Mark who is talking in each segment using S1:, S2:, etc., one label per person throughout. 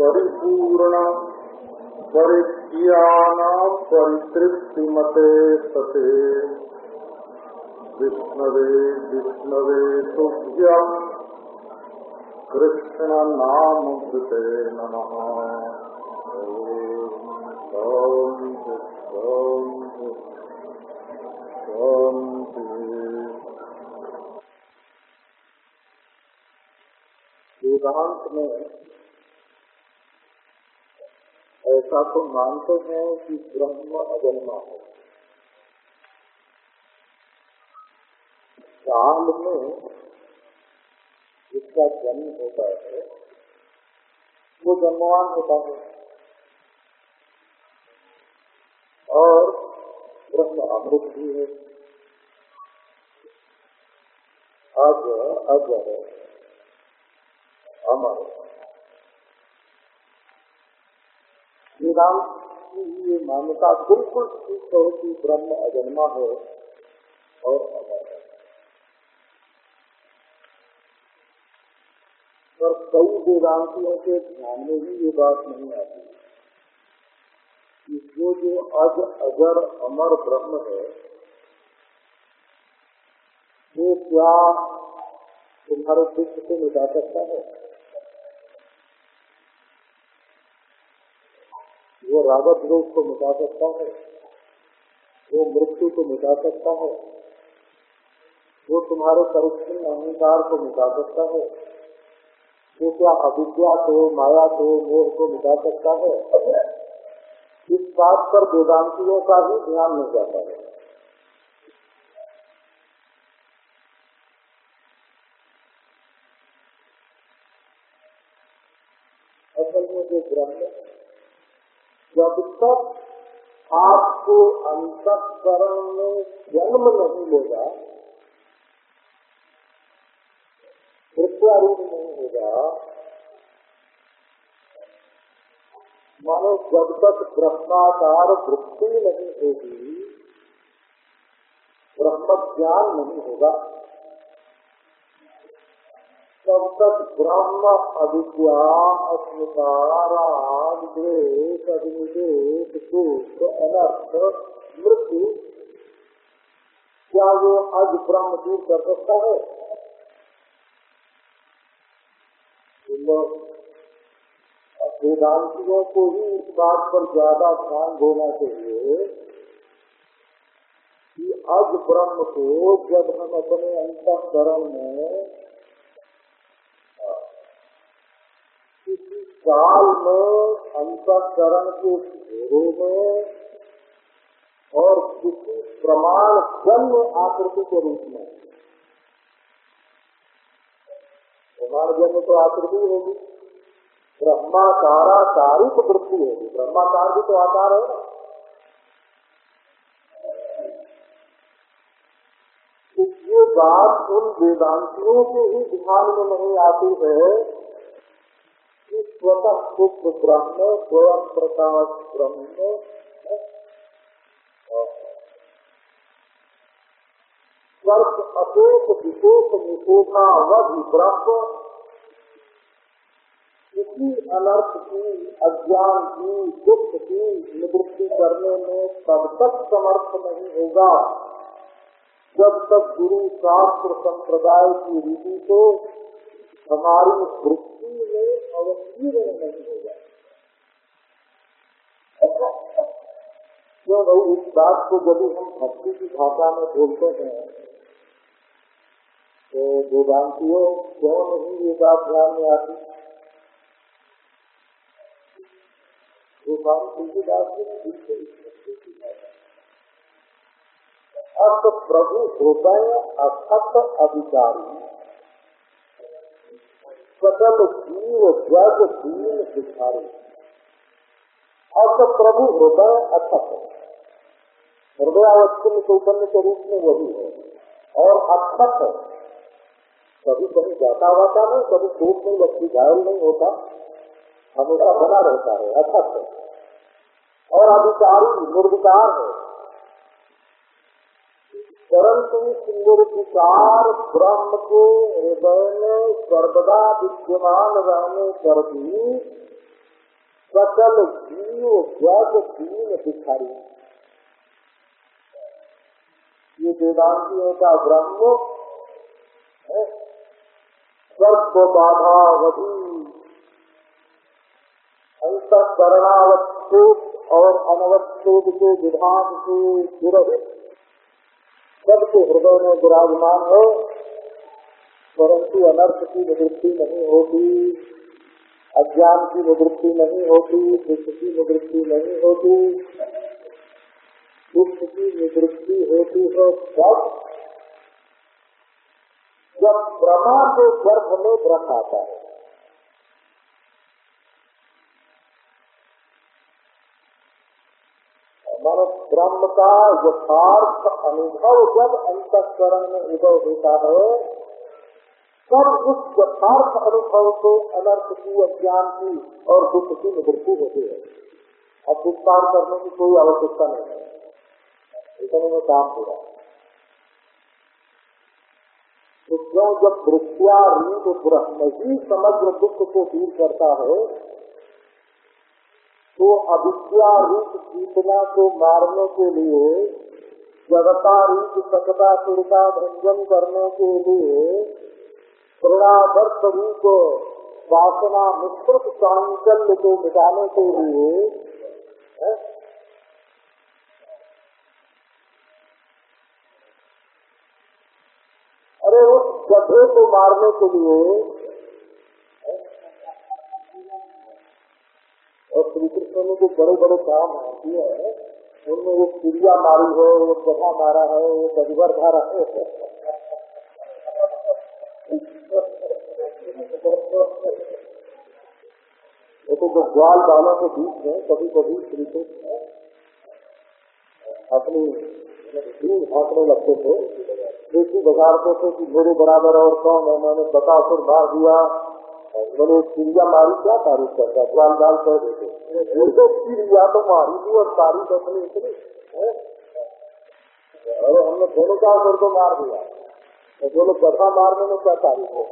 S1: परिपूर्ण परिज्ञान परितृप्तिमते सते। विष्णवे विष्णवे तुभ्यम कृष्ण नाम कृते नमः। वेदांत में ऐसा तो मानते हैं कि ब्रह्म अजन्मा है। काल में जिसका जन्म होता है, वो जन्मवान होता है। और ब्रह्म अमृत भी है। अज, अजर, अमर वेदांत की ये मान्यता बिल्कुल ठीक है कि ब्रह्म अजन्मा है और पर कई वेदांतियों के ध्यान में भी ये बात नहीं आती। कि वो जो अज अजर अमर ब्रह्म है, वो क्या तुम्हारे दुख को मिटा सकता है? वो रावत रोग को मिटा सकता है। वो मृत्यु को मिटा सकता है। वो तुम्हारे परिश्रम अहंकार को मिटा सकता है। वो क्या अविद्या को, माया को, मोह को मिटा सकता है? इस बात पर वेदांतियों का ही ध्यान नहीं जाता है। असल में जो ब्रह्म जब तक आपको अंतकरण में जन्म नहीं लेगा रूप नहीं होगा। मानो जब तक ब्रह्माकार वृत्ति नहीं होगी, ब्रह्म ज्ञान नहीं होगा। ब्रह्म मृत्यु। क्या वो आज ब्रह्म दूर कर सकता है वेदांतियों को ही इस बात पर ज़्यादा ध्यान देना चाहिए कि अज ब्रह्म को जब हम अपने अंतकरण में काल में अंतकरण के घेरों में और किसी प्रमाण जन्य आकृति के रूप में। प्रमाण जन्म तो आकृति होगी। ब्रह्माकाराकारिक वृत्ति होगी। ब्रह्माकार भी तो आकार है। तो ये बात उन वेदांतियों के ही ध्यान में नहीं आती है स्वतः ब्रह्म स्वयं प्रकाश ब्रह्म अशोक विशोक ब्रह्म अनर्थ की अज्ञान की दुख की निवृत्ति करने में तब तक समर्थ नहीं होगा जब तक गुरु शास्त्र संप्रदाय की रीति को हमारी वृत्ति में अवतीर्ण नहीं होगा क्यों भाई, इस बात को यदि हम भक्ति की भाषा में बोलते हैं तो वेदांतियों क्यों नहीं ये बात ध्यान में आती? गोस्वामी तुलसीदास जी ने बिल्कुल अर्थ प्रभु अधिकारी। सकल जीव जग दीन भिखारी अर्थ प्रभु हृदय अथत हृदयावस्थ चैतन्य के रूप में वही है, और अथत कभी कभी जाता वाता नहीं, कभी चोट नहीं लगती घायल नहीं होता, हमेशा बना रहता है अथत और अधिकारी, निर्विकार है। परंतु निर्विकार ब्रह्म के हृदय में सर्वदा विद्यमान रहने पर भी सकल जीव जग दीन भिखारी। ये वेदांतियों का ब्रह्म सर्व बाधावधि अंतकरणावच्छेद और अनवच्छेद के विधान से विरहित सबके हृदय में विराजमान हो, परंतु अनर्थ की निवृत्ति नहीं होती, अज्ञान की निवृत्ति नहीं होती, दुख की निवृत्ति नहीं होती। दुख की निवृत्ति होती है सब जब ब्रह्मा के गर्भ में ब्रह्म आता है। मानो ब्रह्म का यथार्थ अनुभव जब अंतकरण में उदय होता है, तब उस यथार्थ अनुभव को अनर्थ की, अज्ञान की और दुख की निवृत्ति होती है। अब विस्तार करने की कोई आवश्यकता नहीं है। इतने में काम पूरा। तो क्यों जब वृत्तिया रूप ब्रह्म ही समग्र दुख को दूर करता है तो अविद्या रूप चेतना को मारने के लिए, जगता रूप सकता सुरता भंजन करने के लिए प्रणादर्थ रूप वासना मिश्रित चांचल्य को मिटाने के लिए अरे उस गधे को मारने के लिए कृष्ण जो बड़े बड़े काम किए हैं, उनमें वो चिड़िया मारी है, वो गधा मारा है, वो गजबर धारा है। वो तो ग्वाल बालों के बीच में कभी कभी श्री कृष्ण अपनी दूर भागने लगते थे। बेटी बगाड़ते थे कि मेरे बराबर और कौन है? मैंने बतासुर मार दिया। बोले चिड़िया मारी, क्या तारीफ़ करता ग्वाल बाल कह देते तो चिड़िया तो मारी थी, और तारीफ़ अपनी इतनी अरे, हमने दोनों का असर को मार दिया। तो बोलो कथा मारने में क्या तारीफ़ हो?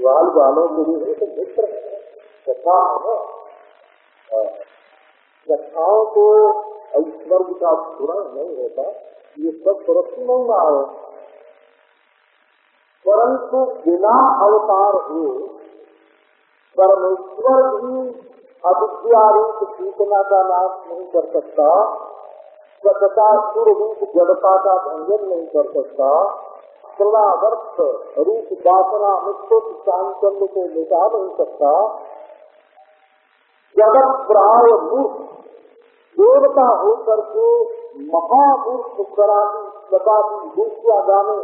S1: ग्वाल बालों के लिए तो मित्र कथा है। कथाओं को स्वर्ग का पूरा नहीं होता। ये सब तरक्की नहीं है। परंतु बिना अवतार हुए परमेश्वर भी अविद्यारूप चेतना का नाश नहीं कर सकता सुर रूप जड़ता का भंजन नहीं कर सकता प्रणावर्थ रूप वासना मिश्रित चांचल्य को मिटा नहीं सकता। जगत प्राय मूर्ख, देवता होकर के महामूर्ख कराती कदापि दूसरा जाने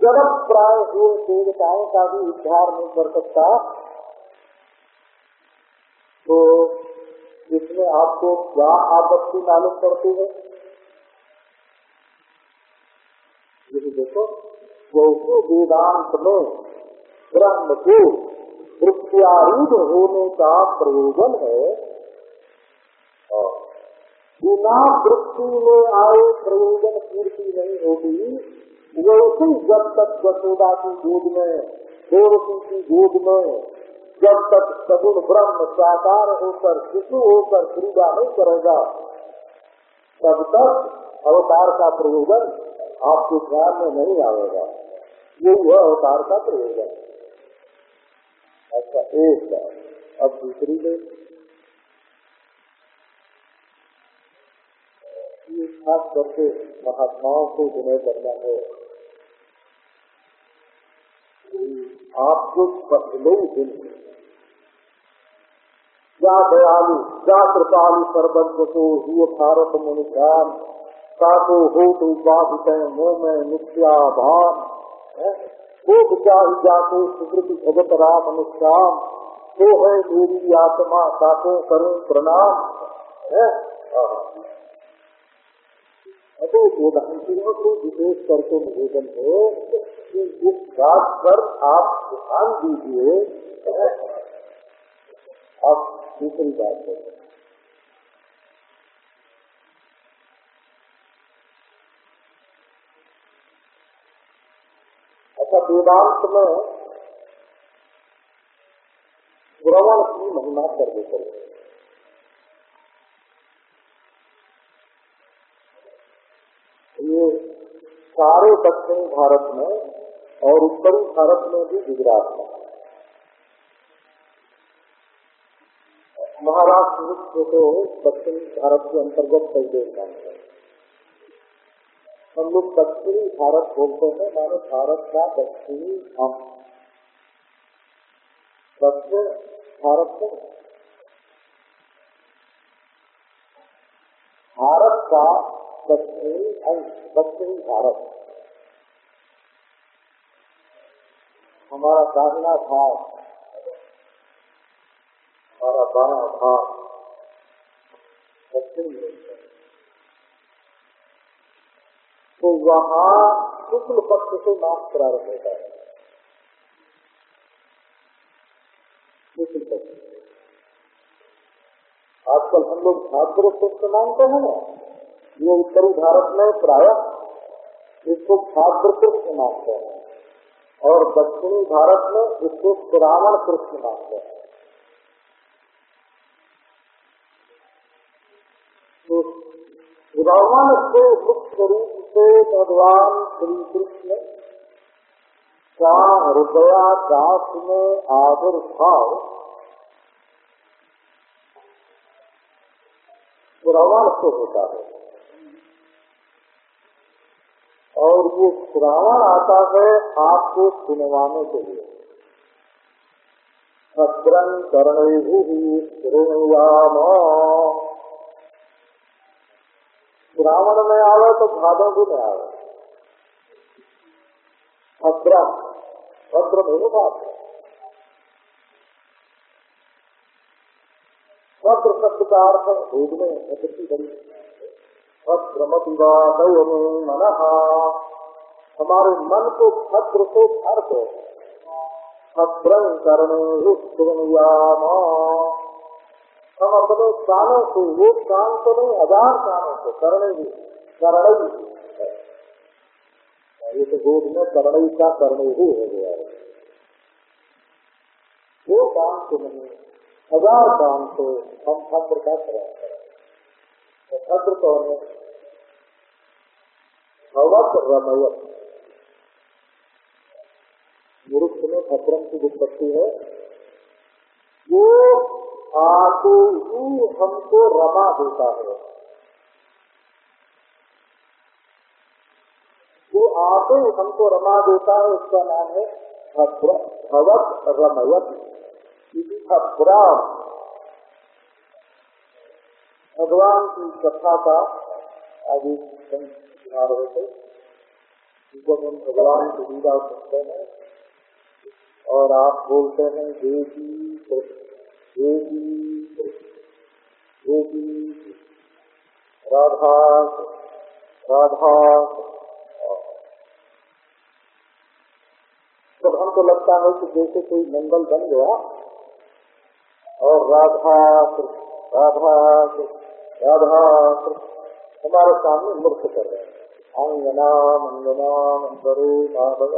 S1: जगत प्राय हुए देवताओं का भी उद्धार नहीं कर सकता। तो इसमें आपको क्या आपत्ति मालूम पड़ती है? ये देखो जैसे वेदांत में ब्रह्म को वृत्यारूढ़ होने का प्रयोजन है। और बिना वृत्ति में आए प्रयोजन पूर्ति नहीं होगी। वैसे जब तक यशोदा की गोद में देवती की गोद में, जब तक सगुण ब्रह्म साकार होकर, शिशु होकर क्रीड़ा नहीं करेगा, तब तक अवतार का प्रयोजन आपके ध्यान में नहीं आएगा। यही है अवतार का प्रयोजन। अच्छा एक बार। अब दूसरी ये खास करके महात्माओं को विनय करना है आपको पहले दिन क्या दयालु क्या कृपालु सर्वज्ञ को हुए भारत मनुष्यान ताको हो तो बाधित मोह में नित्याभान वो विचार जाको सुकृति भगत राम अनुष्ठान तो है मेरी आत्मा ताको करूँ प्रणाम। है अतो वेदांतियों को विशेष करके निवेदन है कि इस बात पर आप ध्यान दीजिए। आप दूसरी बात है अच्छा वेदांत में श्रवण की महिमा कर देते ये सारे दक्षिणी भारत में और उत्तरी भारत में भी गुजरात में। महाराष्ट्र को दक्षिणी भारत के अंतर्गत देश मानते हैं हम लोग दक्षिणी भारत बोलते हैं, मानो भारत का दक्षिणी अंश दक्षिण भारत में भारत का दक्षिणी अंश दक्षिणी भारत हमारा दाहिना भाग हमारा बाया भाग दक्षिणी तो वहाँ शुक्ल पक्ष से नाम प्रारंभ होता है शुक्ल पक्ष आजकल हम लोग भाद्र शुक्ल मानते हैं ना ये उत्तरी भारत में प्राय इसको भाद्र कृष्ण मानते हैं। और दक्षिणी भारत में इसको श्रावण कृष्ण मानते हैं। तो श्रावण से मुख्य रूप से भगवान श्री कृष्ण का हृदयाकाश में आविर्भाव श्रवण से होता है। और ये श्रावण आता है आपको सुनवाने के लिए। भद्रं कर्णयु श्रृणुयाम श्रावण में आवे तो भादों भी में आवे भद्रम भद्र मेरे बात भद्र शब्द का अर्थ भेद में प्रकृति बनी मन हमारे मन को भद्र से भर दो। भद्रं करने रुष्याम हम अपने कानों से एक कान तो नहीं हज़ार कानों से करने भी करणई ये तो गोद में करणई का करने ही हो गया है। वो कान तो नहीं, हज़ार कान से हम भद्र का प्रयास तो भद्र कौन है भवत रमयत मुरुख में भद्रम की उत्पत्ति है वो ही हमको रमा देता है। जो आको हमको रमा देता है, उसका नाम है भद्र भवत रमयत। भद्राम भगवान की कथा का आगे सुना रहे थे। भगवान की लीला सुनते हैं। और आप बोलते हैं देवी देवी देवी राधा राधा। तब हमको लगता है कि जैसे कोई मंगल बन गया और राधा राधा राधा हमारे सामने नृत्य कर रहे हैं। अंगना मंगना मंदरो माधव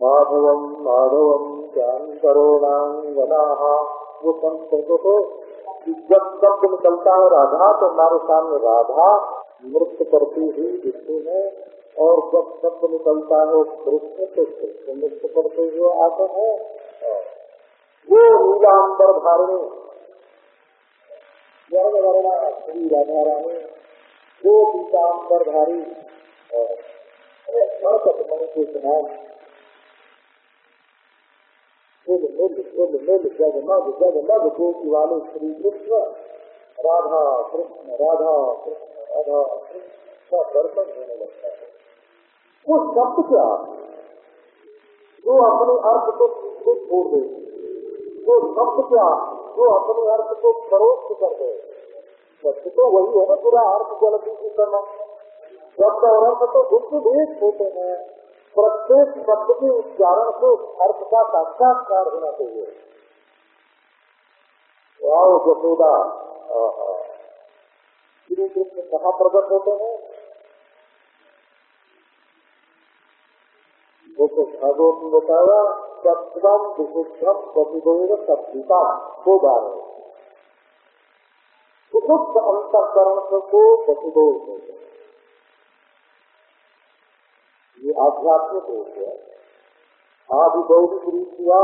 S1: माधवम माधवम ज्ञान करोणांगना वो संस्कृत को जब शब्द निकलता है राधा तो हमारे सामने राधा नृत्य करती हुई दिखती है। और जब शब्द निकलता है कृष्ण तो कृष्ण नृत्य करते हुए आते हैं। वो नीलांबर धारणी वर्णा श्री राधा रानी वो पीतांबर धारी वाले श्री कृष्ण राधा कृष्ण राधा कृष्ण राधा कृष्ण दर्शन होने लगता है वो शब्द क्या जो अपने अर्थ को छोड़ दे वो शब्द क्या जो अपने अर्थ को परोक्ष कर दे। सत्य तो वही है ना, पूरा अर्थ जल्दी की करना। शब्द और अर्थ तो दुख भेद होते हैं। प्रत्येक शब्द के उच्चारण से अर्थ का साक्षात्कार होना चाहिए। वाह जसोदा श्री कृष्ण कहाँ प्रकट होते हैं। वो तो भागवत में बताया सत्वम विशुद्धम दो बार अंतकरण को ये आध्यात्मिक रूप है आदि रूप हुआ,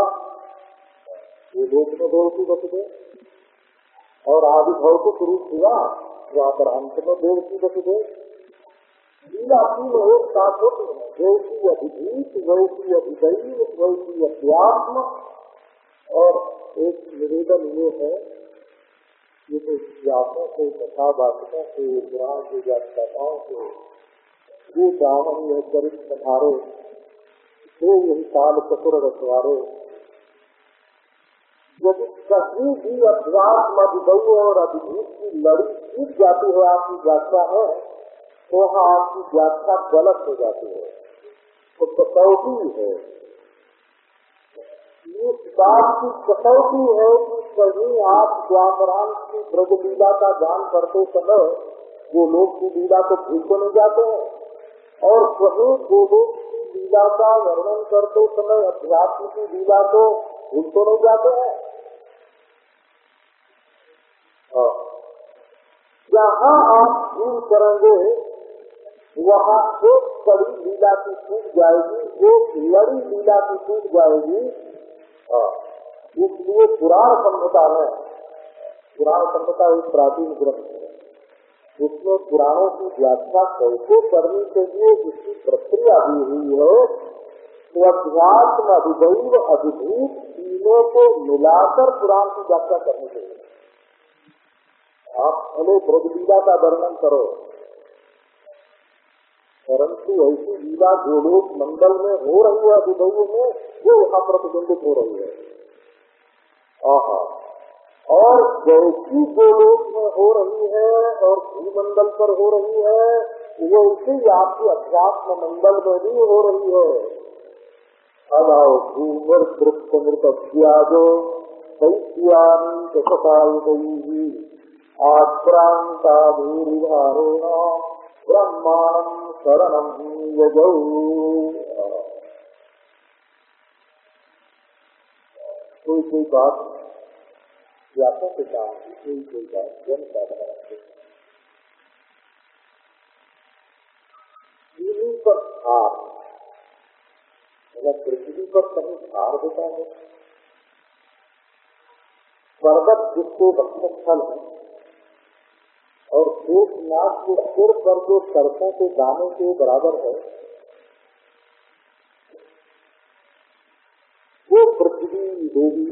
S1: ये लोक में गौरी वसुदेव और आदि भौतिक रूप हुआ, वहाँ पर अंत में देव की वसुदेव अध्यात्म। और एक निवेदन ये है ये तो व्यासों से कथा वाचकों से पुराण के व्याख्याताओं से वो दामन यह चरित संहारे वो यही काल चक्र रखवारे यदि कहीं भी अध्यात्म अभिदय और अभिभूत की लड़ी छूट जाती है, आपकी व्याख्या है तो वहाँ आपकी व्याख्या गलत हो जाती है। तो कसौटी है। इस बात की कसौटी है कि कहीं आप स्वामराम की ब्रज लीला का गान करते समय वो लोग की लीला को भूल तो नहीं जाते हैं। और कहीं लोग की लीला का वर्णन करते समय अध्यात्म की लीला को भूल तो नहीं जाते हैं। जहाँ आप भूल करेंगे वहाँ एक कड़ी लीला की टूट जाएगी एक लड़ी लीला की टूट जाएगी इसलिए पुराण संहिता में पुराण संहिता एक प्राचीन ग्रंथ है। उसमें पुराणों की व्याख्या कैसे करनी चाहिए, जिसकी प्रक्रिया भी हुई है तो अध्यात्म अधिदैव अधिभूत तीनों को मिलाकर पुराण की व्याख्या करनी चाहिए। आप भले ब्रजलीला का वर्णन करो परंतु ऐसी लीला जो लोग मंडल में हो रही है अधिदैव में, वो यहाँ प्रतिबिंबित हो रही है। आहा। और जैसी जो लोग में हो रही है और भूमंडल पर हो रही है, वो उसी आपके अध्यात्म मंडल में भी हो रही है। अदाओ भूमर मृत व्याजो दैत्यानी दशकायुगी आक्रांता शरणम यजौ कोई कोई बात व्यापक के काम की कोई कोई बात जन साधना पृथ्वी पर हार। अगर पृथ्वी पर कहीं हार होता है, पर्वत जिसको वक्षस्थल है और एक नाथ के सिर पर जो सड़कों के दाने के बराबर है, वो पृथ्वी देवी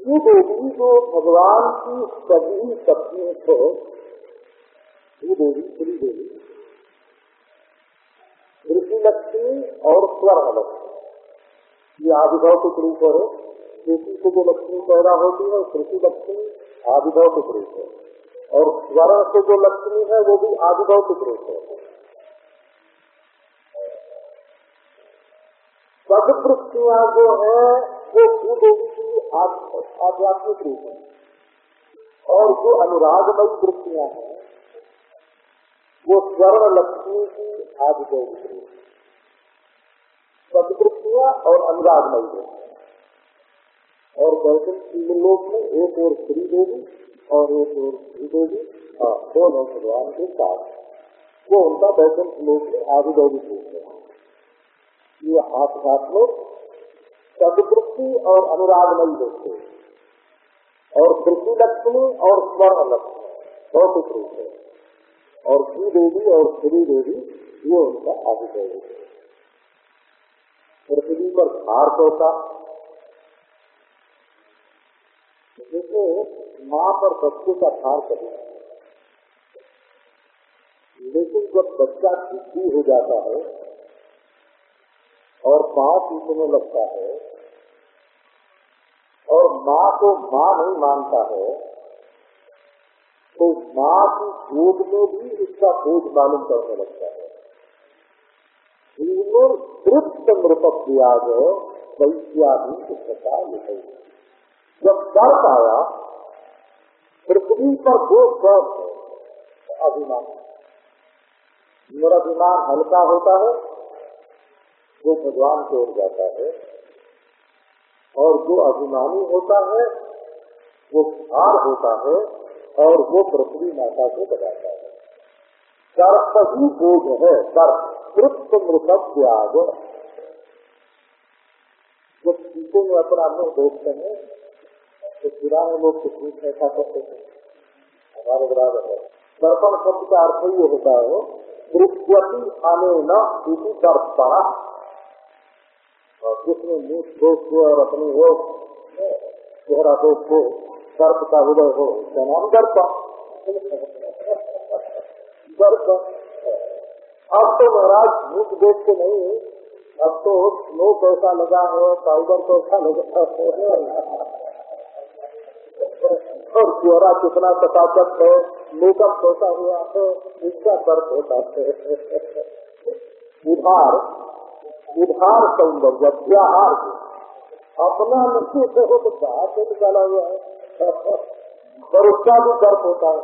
S1: ये देवी जो भगवान की सभी शक्तियों को देवी, श्री देवी ऋषि लक्ष्मी और स्वर लक्ष्मी ये आदिभौतिक रूप है खेती से जो लक्ष्मी पैदा होती है कृषि लक्ष्मी आदिभौतिक रूप है। और स्वर्ण से जो लक्ष्मी है, वो भी आदिभौतिक रूप है। सदवृत्तियाँ जो है, वो भूदेवी की आध्यात्मिक रूप है। और जो अनुरागमय वृत्तियाँ हैं, वो स्वर्ण लक्ष्मी की आदिभौतिक रूप है। सदवृत्तियाँ और अनुरागमय वृत्तियाँ और वैकुंठ लोक में एक और श्री देवी और एक और श्री देवी दोनों भगवान के साथ वो उनका वैकुंठ लोक में आदिभौतिक रूप है। ये आध्यात्मिक सदवृत्ति और अनुरागमयी होते और पृथ्वी लक्ष्मी और स्वर्ण लक्ष्मी भौतिक रूप है। और श्री देवी और श्री देवी ये उनका आदिदेवी है। पृथ्वी पर भार होता जैसे माँ पर बच्चे का भार कभी लेकिन जब बच्चा बुद्धि हो जाता है और पाँव पीछने लगता है और माँ को माँ नहीं मानता है तो माँ की गोद में भी इसका बोझ मालूम करने लगता है। तृप्त मृत त्याग वैश्यादी प्रकार लिखे जब दर्द आया, पृथ्वी पर दो स्वर्ग है अभिमान मेरा विमान हल्का होता है वो भगवान की ओर जाता है, और जो अभिमानी होता है, वो भार होता है, और वो पृथ्वी माता को बताता है। सर्प ही बोध है, सर्प कृत मृत त्याग। जब टीके में अपना मुँह देखते हैं तो पुराने लोग कुछ नहीं ऐसा करते हैं। हमारे बराबर है। दर्पण शब्द का अर्थ ये होता है दृश्यति आने न इसी दर्पण। जिसमें मुख दोष को और अपने हो चेहरा दोष हो, सर्प का हृदय हो, उसका नाम दर्पण। दर्पण अब तो महाराज मुख देख के नहीं अब तो स्नो कैसा लगा है पाउडर कैसा लगा है। और चेहरा कितना सताचक है मेकअप कैसा हुआ है, इसका फ़र्क होता है। उधार उधार सौंदर्य व्याहार अपना नहीं से हो तो बाहर से निकाला हुआ है। और उसका भी दर्द होता है।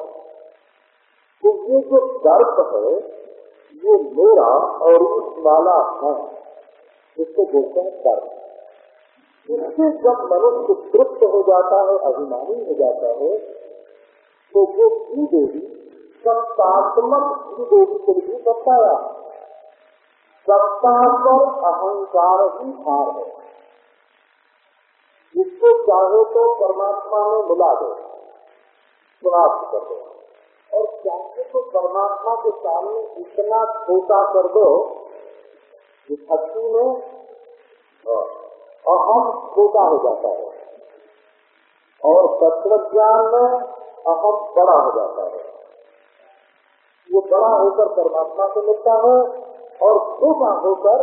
S1: तो ये जो दर्द है, ये मेरा और उस वाला है इसको बोलते हैं दर्द इससे जब मनुष्य तृप्त हो जाता है, अभिमानी हो जाता है तो वो श्री देवी सत्तात्मक श्री देवी को भी बताया सत्ता पर अहंकार ही भार है। जिसको चाहे तो परमात्मा में मिला दो समाप्त कर दो। और चाहे तो परमात्मा के सामने इतना छोटा कर दो भक्ति में अहम छोटा हो जाता है। और तत्व ज्ञान में अहम बड़ा हो जाता है। वो बड़ा होकर परमात्मा से मिलता है और छोटा होकर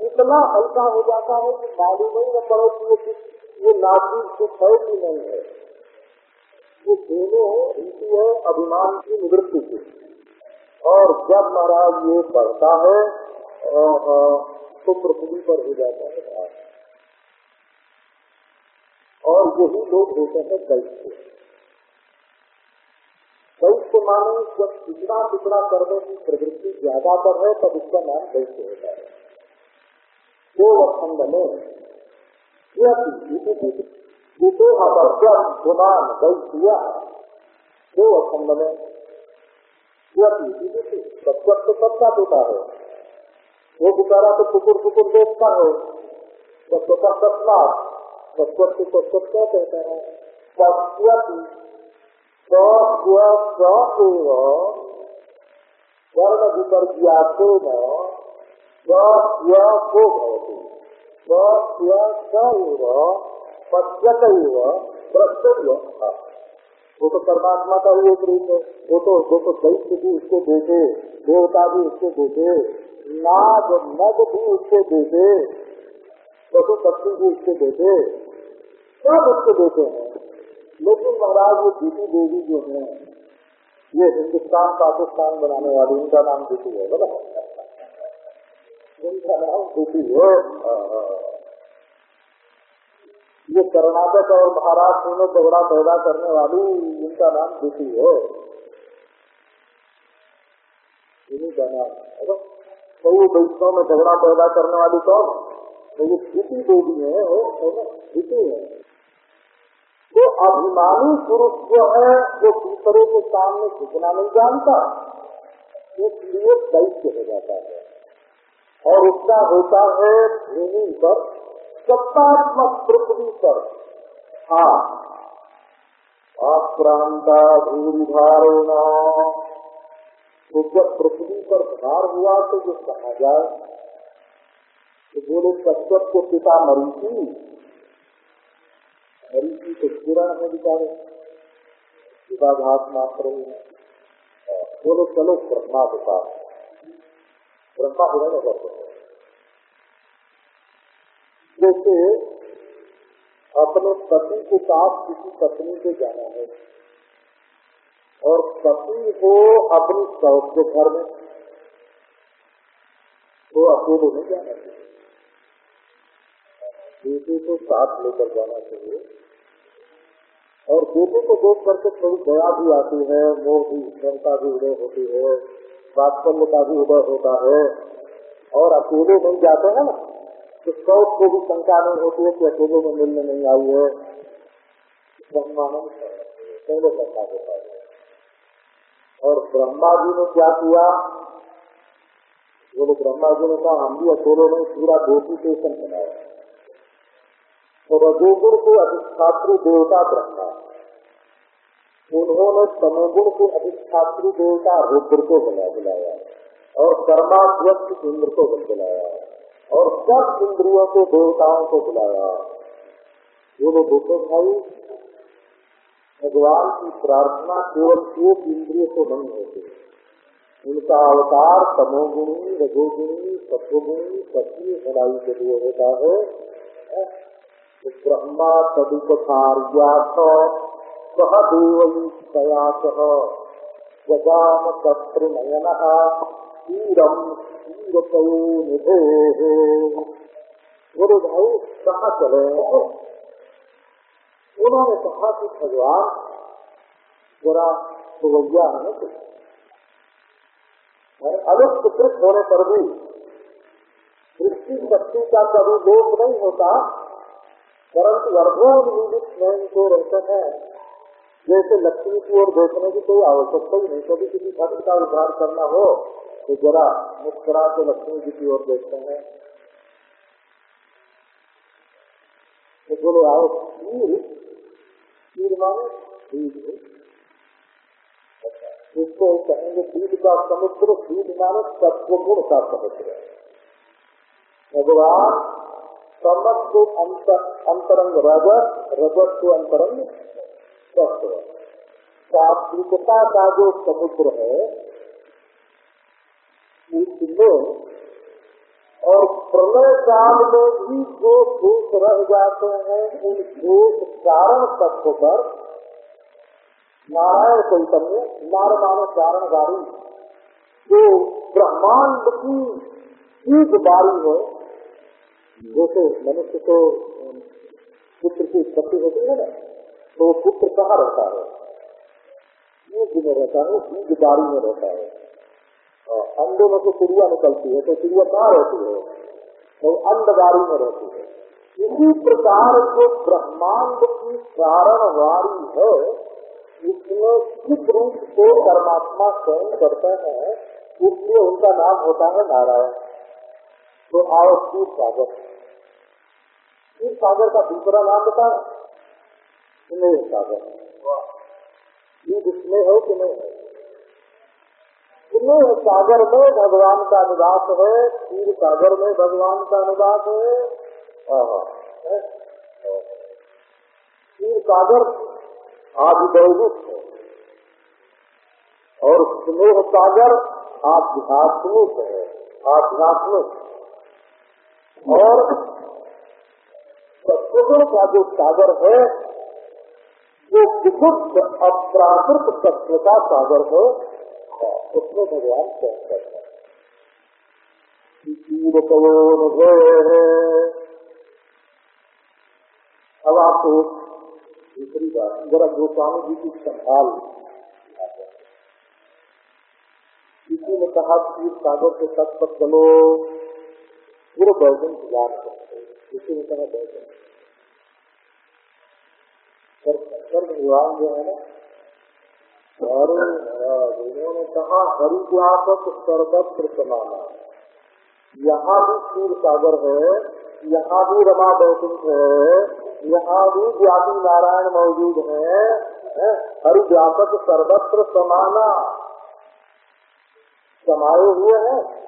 S1: इतना हल्का हो जाता है कि मालूम ही न पड़े कि ये ये नासिक सुख है कि नहीं है। ये दोनों रीति है अभिमान की निवृत्ति की। और जब महाराज ये बढ़ता है तो पृथ्वी पर हो जाता है। और यही लोग होते हैं दैत्य दैत्य माने जब टुकड़ा टुकड़ा करने की प्रवृत्ति ज़्यादातर है, तब उसका नाम दैत्य होता है। दो अखंड में देता है। वो बेचारा तो टुकुर टुकुर देखता है। तो स्वतः तस्मात सत्वत्व को सत्य कहते हैं? वर्ण विपर्यासे को भवती द्रष्टव्य। वो तो परमात्मा का ही एक रूप है। वो तो वो तो दैत्य भी उसको देखे देवता भी उसको देखे नाग नग भी उसको पशु पक्षी भी उसको देखे सब उसको देते हैं? लेकिन महाराज ये दीदी देवी जो है, ये हिंदुस्तान, पाकिस्तान बनाने वाली, उनका नाम दीदी है, बोला। उनका नाम दीदी है। ये कर्नाटक और महाराष्ट्र में झगड़ा पैदा करने वाली, उनका नाम दीदी है। इन्हीं का नाम है तो वैष्णव में झगड़ा पैदा करने वाली कौन? तो ये दीदी देवी है, वो दीदी है। तो अभिमानी पुरुष जो है वो दूसरे के सामने झुकना नहीं जानता, इसलिए दैत्य हो जाता है। और उसका होता है भूमि पर, सत्तात्मक पृथ्वी पर। हाँ। आक्रांता भूरी भारण तो जब पृथ्वी पर भार हुआ तो जो कहा जाए तो बोले कश्यप के पिता मरीची मरीची तो है बिचारे। विवाघात मात्र बोले चलो ब्रह्मा के पास। ब्रह्मा हिरण जैसे अपने पति के साथ किसी पत्नी को जाना है। और पति को अपनी सौत के घर में। तो अकेले नहीं जाना चाहिए बेटे को साथ लेकर जाना चाहिए। और बेटे को देख करके थोड़ी दया भी आती है, मोह भी, क्षमता भी उदय होती है वात्सल्य का भी उदय होता है। और अकेले नहीं जाते हैं ना तो शौक को भी शंका नहीं होती है कि अकेले में मिलने नहीं आई है। ब्रह्मानंद शंका होता है। और ब्रह्मा जी ने क्या किया? बोले, ब्रह्मा जी ने कहा, हम भी अकेले नहीं, पूरा गोपी स्टेशन बनाया रजोगुण को अधिष्ठात्री देवता ब्रह्मा। उन्होंने तमोगुण को अधिष्ठात्री देवता रुद्र को बना बुलाया और कर्माध्यक्ष इंद्र को बुलाया और सब इंद्रियों को देवताओं को बुलाया। लोग देखो भाई, भगवान की प्रार्थना केवल एक इंद्रिय को नहीं होती। उनका अवतार तमोगुणी रजोगुणी सत्वगुणी सबकी भलाई के लिए होता है। ब्रह्मा तदुपचार्याथ सह निधे भाई कहा चले। उन्होंने कहा कि भगवान जरा सुवैया है कुछ अलुप्त कृत होने पर भी दृष्टि शक्ति का कभी दोष नहीं होता। परंतु अर्धोन्मीलित में इनको रहते हैं। जैसे लक्ष्मी की ओर देखने की कोई आवश्यकता ही नहीं, कभी किसी भक्त का उद्धार करना हो तो जरा मुस्कुरा के लक्ष्मी जी की ओर देखते हैं। तो बोले, आओ खीर खीर माने दूध इसको कहेंगे दूध का समुद्र दूध माने तत्वगुण का समुद्र। भगवान समस्त अंतरंग रजत रजत के अंतरंग तत्व सात्विकता का जो समुद्र है और प्रलय काल में भी जो दोष रह जाते हैं, उन दोष कारण तत्व पर नारायण चैतन्य नार मानव कारण गाड़ी जो ब्रह्मांड की एक बारी है जैसे मनुष्य को पुत्र की उत्पत्ति होती है ना तो वो पुत्र कहाँ रहता है? बीज में रहता है बीज बारी में रहता है। अंडे में से चिड़िया निकलती है तो चिड़िया कहाँ रहती है? तो अंडगारी में रहती है। इसी प्रकार जो ब्रह्मांड की कारण वारी है, उसमें किस रूप से परमात्मा स्वयं करते हैं इसलिए उनका नाम होता है नारायण। तो आओ क्षीर सागर क्षीर सागर का दूसरा नाम बता स्नेह सागर। ये स्नेह है कि नहीं है। स्नेह सागर में भगवान का निवास है क्षीर सागर में भगवान का निवास है। क्षीर सागर आधिदैविक है। और स्नेह सागर आध्यात्मिक है, आध्यात्मिक। और सत्वगुण का जो सागर है जो विशुद्ध अप्राकृत तत्व का सागर है, उसमें भगवान करते हैं? अब आपको दूसरी बात, जरा गोस्वामी जी की संभाल किसी ने कहा कि इस कागज़ से तट पर चलो, पूरे बैठन ज्ञान करते कहा बैठन पर भगवान जो है ना अरे उन्होंने कहा सर्वत्र समाना। यहाँ भी क्षीर सागर है यहाँ भी रमा बैकुंठ है यहाँ भी व्यापी नारायण मौजूद है, है? हरिव्यापक सर्वत्र समाना। समाये हुए हैं।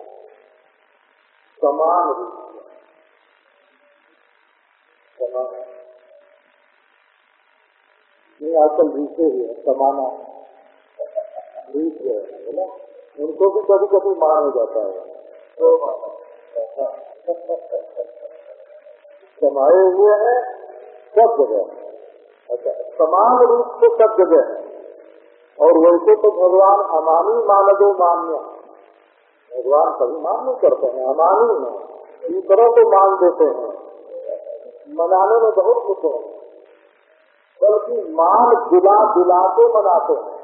S1: समान रूप आजकल दूसरे ही है, समाना। दूसरे है उनको भी कभी कभी मान हो जाता है। तो समाये हुए हैं, सब जगह अच्छा समान रूप से सब जगह है। और वैसे तो भगवान अमानी मानदो मान्य। भगवान कभी मान नहीं करते हैं, अमानी है दूसरों को मान देते हैं। मनाने में बहुत कुछ है। बल्कि मान दिला दिला के मनाते हैं।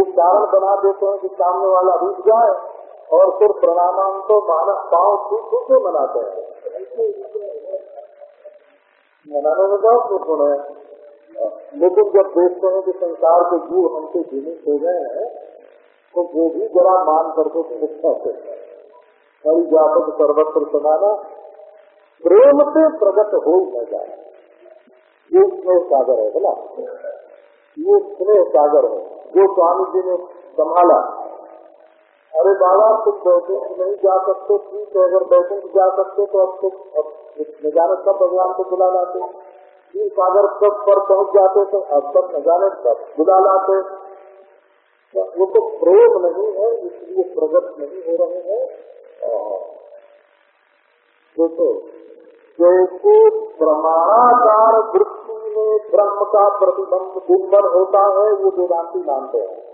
S1: एक कारण बना देते हैं कि सामने वाला रुक जाए और फिर प्रणामाम तो मानस पाँव छू छू के मनाते हैं। मनाने में बहुत कुछ है। लेकिन जब देखते हैं कि संसार के जीव हमसे जीवित हो गए हैं तो वो भी जरा मान करके व्यापक सर्वत्र समाना प्रेम से प्रकट हो न जाए। ये स्नेह सागर है, बोला। ये स्नेह सागर है। जो स्वामी जी ने संभाला। अरे बाबा, तुम बैकुंठ नहीं जा सकते, ठीक है, अगर बैकुंठ जा सकते तो अब तुम न जाने कब भगवान को बुला लाते। तीन सागर कब पर पहुँच जाते तो अब तक न जाने कब बुला लाते। तो वो तो प्रेम नहीं है, इसलिए प्रगट नहीं हो रहे हैं। देखो जैसे प्रमाणाकार वृत्ति में ब्रह्म का प्रतिबंध बिंबन होता है, वो वेदांति मानते हैं।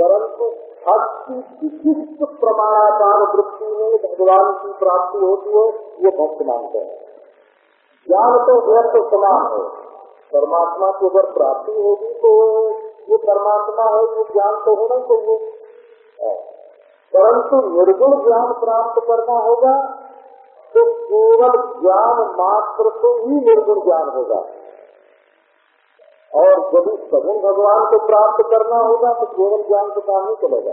S1: परंतु अति विशिष्ट प्रमाणाकार वृत्ति में भगवान की प्राप्ति होती है ये भक्त मानते हैं। ज्ञान तो व्यर्थ समान है। परमात्मा को अगर प्राप्ति होगी तो ये परमात्मा है ये ज्ञान तो होना चाहिए। परंतु निर्गुण ज्ञान प्राप्त करना होगा तो केवल ज्ञान मात्र से ही निर्गुण ज्ञान होगा। और यदि सगुण भगवान को प्राप्त करना होगा तो केवल ज्ञान से काम नहीं चलेगा।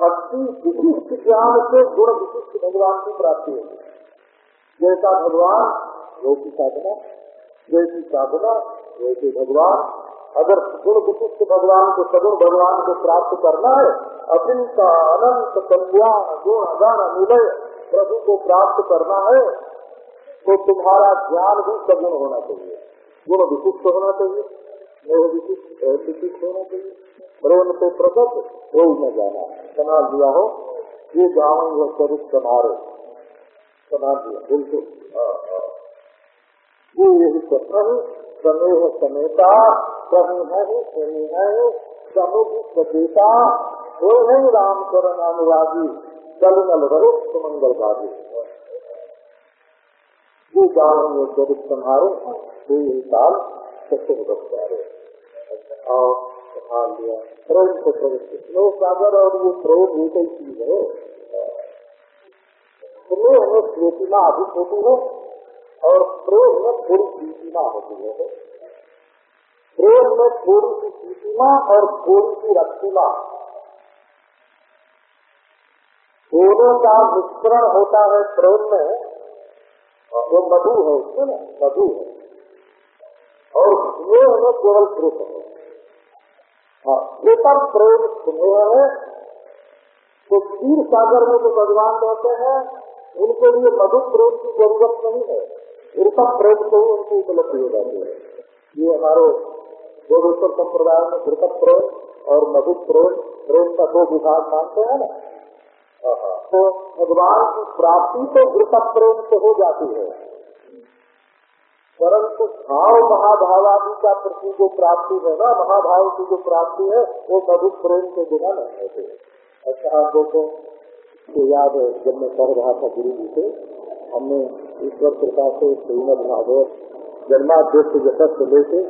S1: भक्ति विशिष्ट ज्ञान से गुण विशिष्ट भगवान की प्राप्ति होगी। जैसा भगवान, वैसी साधना जैसी साधना, वैसे भगवान। अगर गुण विशिष्ट भगवान को सगुण भगवान को प्राप्त करना है, अचिंत अनंत कल्याण, गुण अदान अनुदय प्रभु को प्राप्त करना है तो तुम्हारा ज्ञान भी सगुण होना चाहिए। गुण विशिष्ट होना चाहिए मेरे विशिष्ट विशिष्ट होना चाहिए। प्रेम से प्रकट हो न जाना बना दिया हो, ये गाँव वो स्वरूप समारे बना दिया बिल्कुल यही करता है स्नेह समेता, सही है सही है, समुद्र सचेता, वो है राम करण अनुरागी। सत्य बता रहे और संभाल लिया प्रेम को प्रवृत्ति स्नेह सागर और वो प्रेम एक ही चीज़ है स्नेह में श्वेतिमा अधिक होती है और प्रेम में थोड़ी प्रीतिमा होती है। प्रेम में थोड़ी सी प्रीतिमा और थोड़ी सी रक्षिमा दोनों का मिश्रण होता है प्रेम में वो मधु है उसमें ना, मधु है। और स्नेह में केवल कृष्ण है। हाँ पर प्रेम स्नेह है। तो क्षीर सागर में जो भगवान रहते हैं, उनके लिए मधु प्रेम की ज़रूरत नहीं है। उनका प्रेम से ही उनकी उपलब्धि हो जाती है। ये हमारे गोवेश्वर संप्रदाय में घृत प्रेम और मधु प्रेम प्रेम का दो विभाग मानते हैं ना। तो भगवान की प्राप्ति तो घृत प्रेम से हो जाती है। परंतु भाव महाभावादि का प्रति जो प्राप्ति है ना, महाभाव की जो प्राप्ति है, वो मधु प्रेम के बिना नहीं होते ऐसा आप देखो तो याद है, जब मैं पढ़ रहा था गुरु जी से, हमने ईश्वर कृपा से श्रीमद भागवत, जन्माध्यक्ष जगत से लेके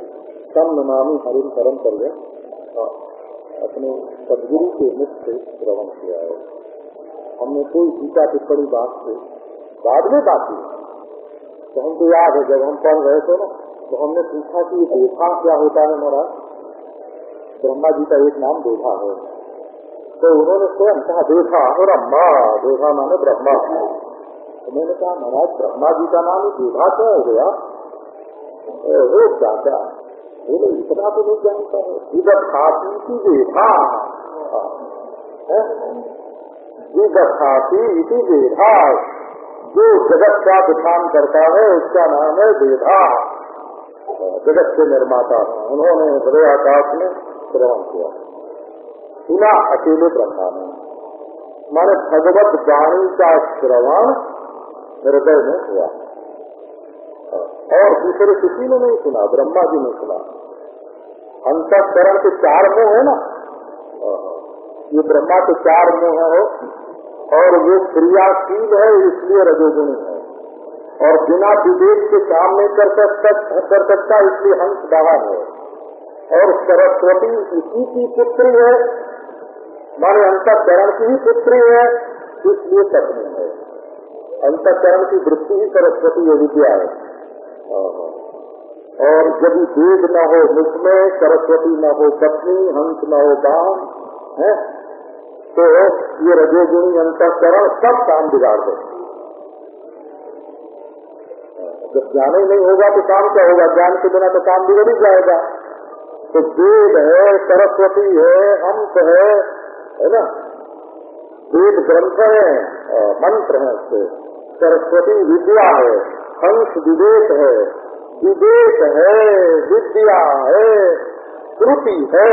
S1: कम नमामी हरिम परम कर गए अपने सदगुरु के मुख से श्रवण किया है। हमने कोई टीका टिप्पणी बात से बाद में बात की। तो हमको याद है, जब हम पढ़ रहे थे ना तो हमने पूछा कि देखा क्या होता है महाराज? ब्रह्मा जी का एक नाम देखा है। तो उन्होंने स्वयं कहा, देखा अम्मा, देखा माने ब्रह्मा। तो कहा, महाराज, ब्रह्मा जी का नाम देखा क्या हो गया? हो क्या बोले, इतना तो नहीं जानता है। इधर खाती इसी देखा जो जगत का विधान करता है, उसका नाम है वेदा जगत के निर्माता उन्होंने हृदय आकाश में श्रवण किया। सुना अकेले ब्रह्मा ने माने भगवत वाणी का श्रवण हृदय में हुआ। और दूसरे किसी ने नहीं सुना, ब्रह्मा जी ने सुना। अंतकरण के चार मुँह है ना? ये ब्रह्मा के चार मुँह है और वो क्रियाशील है, इसलिए रजोगुणी है। और बिना विवेक के काम नहीं कर सकता कर सकता, इसलिए हंस बाहर है। और सरस्वती इसी की पुत्री है। माने अंतकरण की ही पुत्री है, इसलिए पत्नी है। अंतकरण की वृत्ति ही सरस्वती है है। और यदि वेद न हो मुख में, सरस्वती न हो पत्नी, हंस न हो बाम है? तो ये रजोगुणी अंतकरण सब काम बिगाड़ दे जब ज्ञान ही नहीं होगा तो काम क्या होगा? ज्ञान के बिना तो काम बिगड़ ही जाएगा। तो वेद है, सरस्वती है, अंत है है ना? वेद ग्रंथ है मंत्र है उससे सरस्वती विद्या है, हंस विवेक है विवेक है, विद्या है, श्रुति है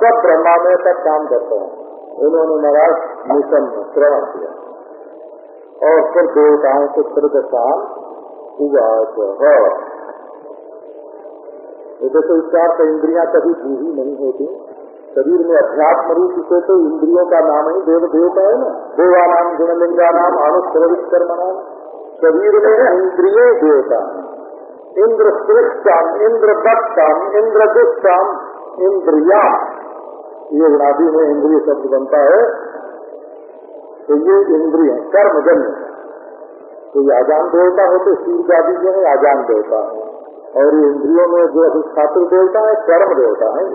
S1: सब ब्रह्मा में सब काम करते हैं। उन्होंने महाराज मिशन श्रवण किया। और फिर देवताओं को हुआ जैसे उपचार तो इंद्रियाँ कभी बूढ़ी नहीं होती। शरीर में अध्यात्म रूप से तो इंद्रियों का नाम ही देव, देवता है ना। देवा नाम, गुणलिंगा नाम अनुस्वरित कर्म नाम। शरीर में इंद्रिय देवता। इंद्र श्रेष्ठम इंद्र दत्तम इंद्र दुष्टम इंद्रिया ये में इंद्रिय शब्द बनता है तो ये इंद्रिय, कर्मजन्य। तो ये आजान देवता होते सूर्य आदि जो है आजान देवता है। और ये इंद्रियों में जो अधिष्ठात्र देवता है, कर्म देवता है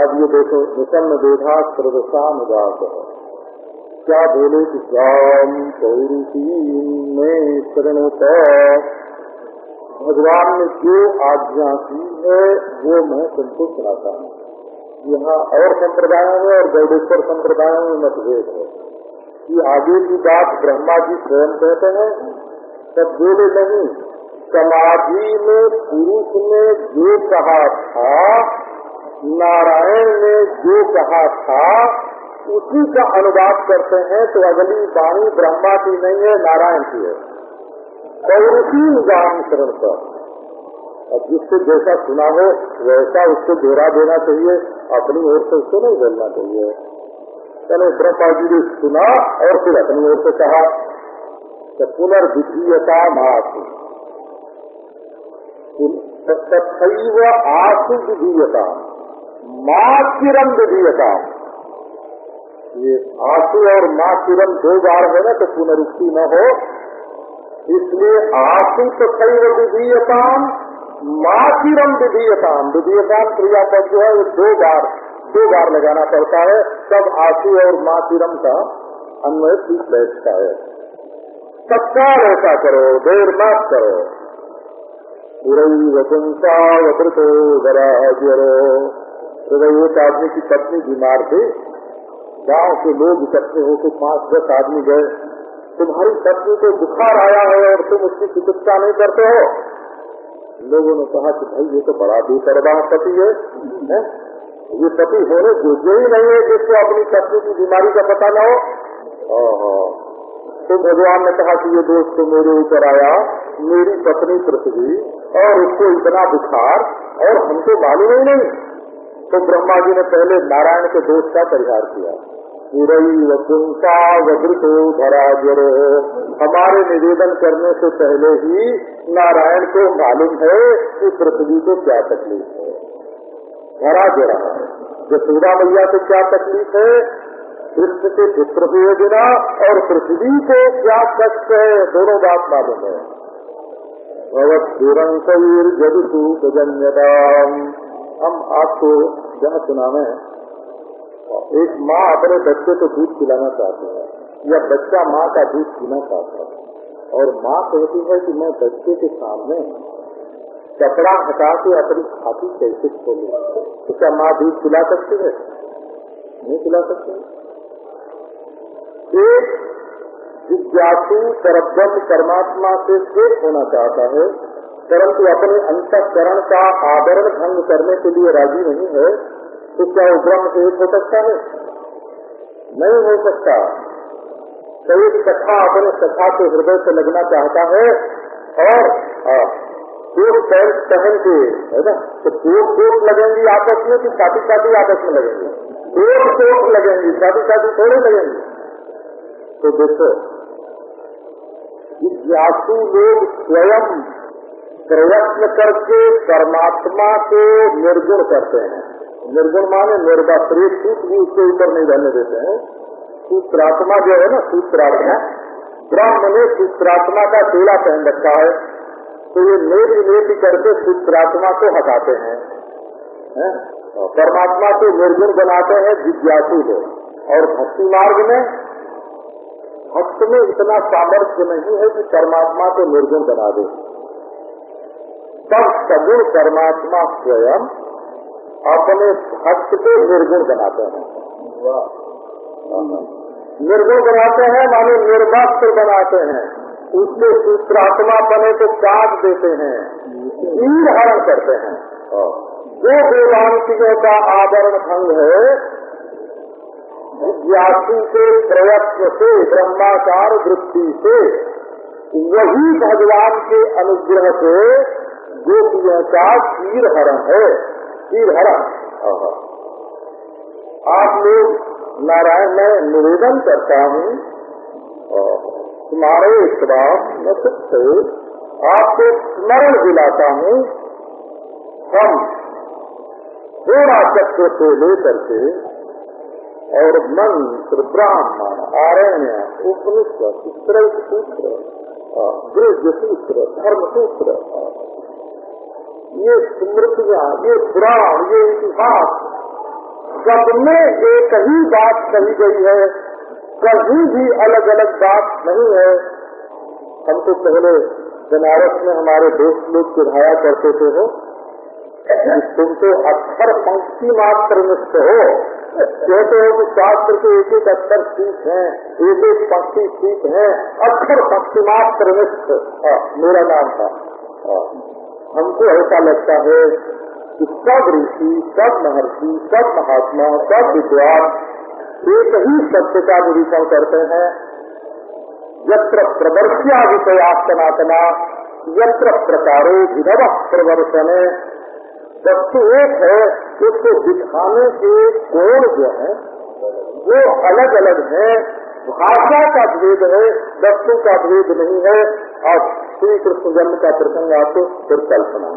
S1: अब ये देखो, निसन्न देधा प्रदशान उदास क्या बोले कि स्वाम पौरुषी में शरणोत भगवान ने जो आज्ञा की है, वो मैं तुमको सुनाता हूँ। यहाँ और संप्रदायों में और गौडेश्वर संप्रदायों में मतभेद है। कि आगे की बात ब्रह्मा जी स्वयं कहते हैं, तब बोले नहीं, समाधि में पुरुष ने जो कहा था, नारायण ने जो कहा था, उसी का अनुवाद करते हैं तो अगली वाणी ब्रह्मा की नहीं है, नारायण की है। और उसी उदाहरण शरण पर अब जिससे जैसा सुना हो, वैसा उसको जोड़ा देना चाहिए। अपनी ओर से उसको नहीं बोलना चाहिए। चलो ब्रह्मा जी ने सुना और फिर अपनी ओर से कहा तो पुनर्विधीयता मात। तथैव आसु विधीयता माँ किरण विधीयता। ये आँसू और माँ किरण दो बार है ना तो पुनरुक्ति न हो। इसलिए आँसू तो सही विधीयताम माँ किरण विधीयताम विधीयताम क्रियापद जो है, वो दो बार दो बार लगाना पड़ता है। तब आँसू और माँ किरम का अन्वय ठीक बैठता है। तत्काल ऐसा करो, देर मत करो। एक आदमी की पत्नी बीमार थी। गाँव के लोग इकट्ठे होकर पाँच, दस आदमी गए। तुम्हारी पत्नी को बुखार आया है और तुम उसकी चिकित्सा नहीं करते हो। लोगों ने कहा कि भाई, ये तो बड़ा बेपरवाह पति है? ये पति होने जो ही नहीं है जिसको अपनी पत्नी की बीमारी का पता न हो। तो भगवान ने कहा कि ये दोस्त तो मेरे ऊपर आया, मेरी पत्नी पृथ्वी, और उसको इतना बुखार, और हमको मालूम ही नहीं। तो ब्रह्मा जी ने पहले नारायण के दोष का परिहार किया। पुरई वपुंसा वृतो धरा जरो हमारे निवेदन करने से पहले ही नारायण को मालूम है कि पृथ्वी को क्या तकलीफ़ है। धरा जरा यशोदा मैया को क्या तकलीफ़ है? कृष्ण के पुत्र हुए बिना और पृथ्वी को क्या कष्ट है? दोनों बात मालूम है। भगवत दुरंकवीर जदु सुजन्यताम। हम आपको यह सुनावे। एक माँ अपने बच्चे को दूध पिलाना चाहती है या बच्चा माँ का दूध पीना चाहता है। और माँ कहती है कि मैं बच्चे के सामने कपड़ा हटा के अपनी छाती कैसे खोलू? तो क्या माँ दूध पिला सकती है? नहीं पिला सकती। एक जिज्ञासु परब्रह्म परमात्मा से एक होना चाहता है, परंतु अपने अंतकरण का आदरण भंग करने के लिए राज़ी नहीं है तो क्या वो ब्रह्म से एक हो सकता है? नहीं हो सकता। तो एक कथा अपने कथा के हृदय से लगना चाहता है और कोट पहन के, है ना? तो कोट कोट लगेंगी आपस में कि साथी साथी आपस में लगेंगे? कोट कोट लगेंगी साथी साथी थोड़े लगेंगे। तो देखो जिज्ञासु लोग स्वयं प्रयत्न करके परमात्मा को निर्गुण करते हैं। निर्गुण माने निर्वात्र सूत भी उसके ऊपर नहीं रहने देते हैं। सूत्रात्मा जो है ना सूत्रात्मा ब्रह्म ने सूत्रात्मा का चेला पहन रखा है तो ये नेति नेति करके सूत्रात्मा को हटाते हैं है? परमात्मा को निर्गुण बनाते हैं जिज्ञासु को और भक्ति मार्ग में भक्त में इतना सामर्थ्य नहीं है कि परमात्मा को निर्गुण बना दे। तब सगुण परमात्मा स्वयं अपने भक्त को निर्गुण बनाते हैं। निर्गुण बनाते हैं, माने निर्वस्त्र बनाते हैं। उसके सूत्रात्मा बने को काट देते हैं। वीर हरण करते हैं। जो वेदांतियों का आवरण भंग है। जिज्ञासु के प्रयत्न से ब्रह्माकार वृत्ति से, वही भगवान के अनुग्रह से गोपियों का क्षीर हरण है। क्षीर हरण आप लोग नारायण, मैं निवेदन करता हूँ तुम्हारे स्वास्थ्य से आपको स्मरण दिलाता हूँ। हम थोड़ा चक्र से लेकर के और मंत्र ब्राह्मण आरण्य, उपनिषद सूत्र सूत्र गृह सूत्र, धर्म सूत्र ये स्मृतियाँ, ये पुराण, ये इतिहास सब में एक ही बात कही गई है कहीं भी अलग अलग बात नहीं है। हम तो पहले बनारस में हमारे दोस्त लोग चिढ़ाया करते थे हो तुम तो अक्षर पंक्ति मात्र निष्ठ हो। कहते हो कि शास्त्र के एक एक अक्षर ठीक है एक एक पंक्ति ठीक है, अक्षर पंक्ति मात्र निष्ठ। मेरा नाम था। हमको ऐसा लगता है कि सब ऋषि, सब महर्षि, सब महात्मा, सब विद्वान एक ही सत्य का निरूपण करते हैं। यत्र प्रदर्शिया विषया सनातना यत्र प्रकारो विधव प्रदर्शन वस्तु एक है, उसको दिखाने के कोण जो है, वो अलग अलग है। भाषा का भेद है, वस्तु का भेद नहीं है। और श्री कृष्ण जन्म का प्रसंग आपको फिर कल्पना